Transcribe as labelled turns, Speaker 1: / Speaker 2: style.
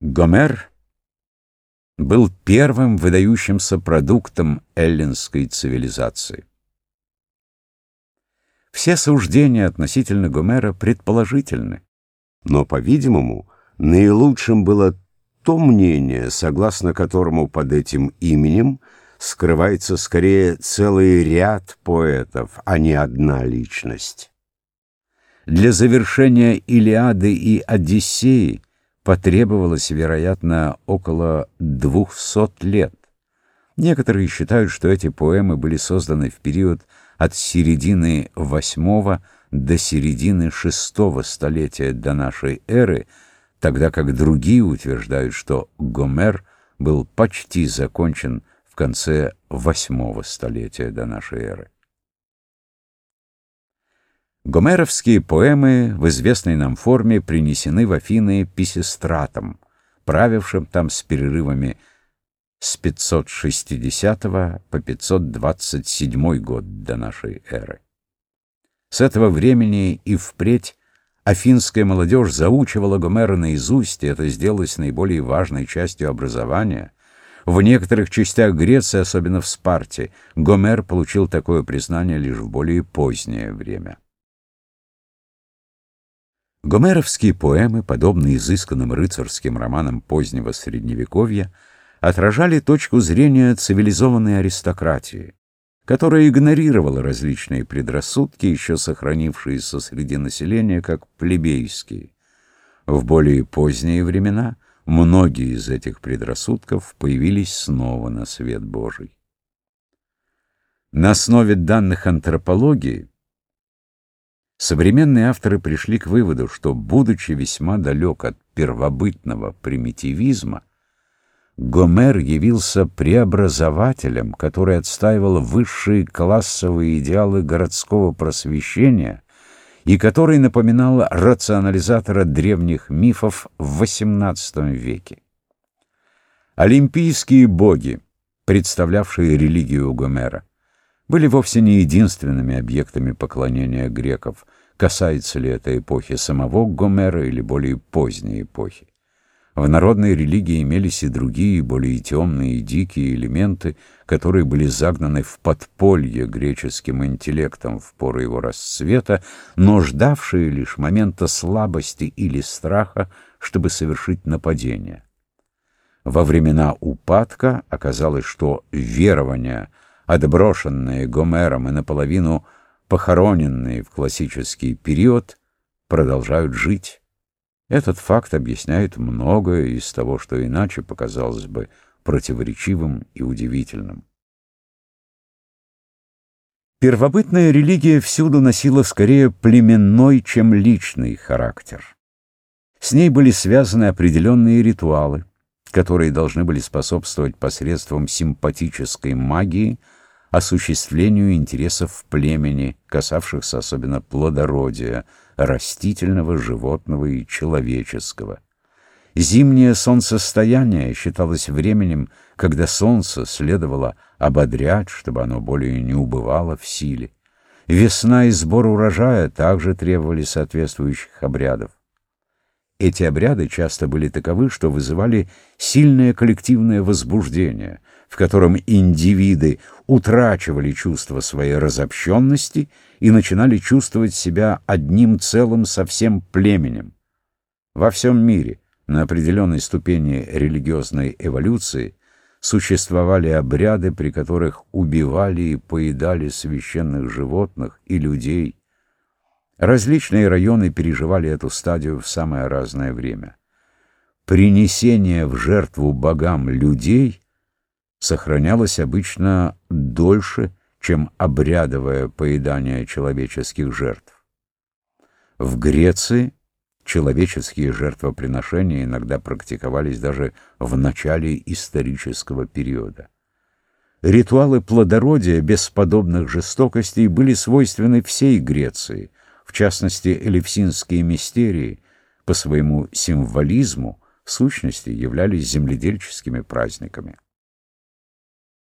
Speaker 1: Гомер был первым выдающимся продуктом эллинской цивилизации. Все суждения относительно Гомера предположительны, но, по-видимому, наилучшим было то мнение, согласно которому под этим именем скрывается скорее целый ряд поэтов, а не одна личность. Для завершения Илиады и Одиссеи потребовалось, вероятно, около двухсот лет. Некоторые считают, что эти поэмы были созданы в период от середины восьмого до середины шестого столетия до нашей эры, тогда как другие утверждают, что Гомер был почти закончен в конце восьмого столетия до нашей эры. Гомеровские поэмы в известной нам форме принесены в Афины Писистратом, правившим там с перерывами с 560 по 527 год до нашей эры. С этого времени и впредь афинская молодежь заучивала Гомера наизусть, и это сделалось наиболее важной частью образования. В некоторых частях Греции, особенно в Спарте, Гомер получил такое признание лишь в более позднее время. Гомеровские поэмы, подобные изысканным рыцарским романам позднего Средневековья, отражали точку зрения цивилизованной аристократии, которая игнорировала различные предрассудки, еще сохранившиеся среди населения как плебейские. В более поздние времена многие из этих предрассудков появились снова на свет Божий. На основе данных антропологии Современные авторы пришли к выводу, что, будучи весьма далек от первобытного примитивизма, Гомер явился преобразователем, который отстаивал высшие классовые идеалы городского просвещения и который напоминал рационализатора древних мифов в XVIII веке. Олимпийские боги, представлявшие религию Гомера, были вовсе не единственными объектами поклонения греков, касается ли это эпохи самого Гомера или более поздней эпохи. В народной религии имелись и другие, более темные и дикие элементы, которые были загнаны в подполье греческим интеллектом в пору его расцвета, но ждавшие лишь момента слабости или страха, чтобы совершить нападение. Во времена упадка оказалось, что верования – отброшенные Гомером и наполовину похороненные в классический период, продолжают жить. Этот факт объясняет многое из того, что иначе показалось бы противоречивым и удивительным. Первобытная религия всюду носила скорее племенной, чем личный характер. С ней были связаны определенные ритуалы, которые должны были способствовать посредством симпатической магии – осуществлению интересов племени, касавшихся особенно плодородия, растительного, животного и человеческого. Зимнее солнцестояние считалось временем, когда солнце следовало ободрять, чтобы оно более не убывало в силе. Весна и сбор урожая также требовали соответствующих обрядов. Эти обряды часто были таковы, что вызывали сильное коллективное возбуждение, в котором индивиды утрачивали чувство своей разобщенности и начинали чувствовать себя одним целым со всем племенем. Во всем мире на определенной ступени религиозной эволюции существовали обряды, при которых убивали и поедали священных животных и людей, Различные районы переживали эту стадию в самое разное время. Принесение в жертву богам людей сохранялось обычно дольше, чем обрядовое поедание человеческих жертв. В Греции человеческие жертвоприношения иногда практиковались даже в начале исторического периода. Ритуалы плодородия без подобных жестокостей были свойственны всей Греции – в частности, элевсинские мистерии, по своему символизму, в сущности, являлись земледельческими праздниками.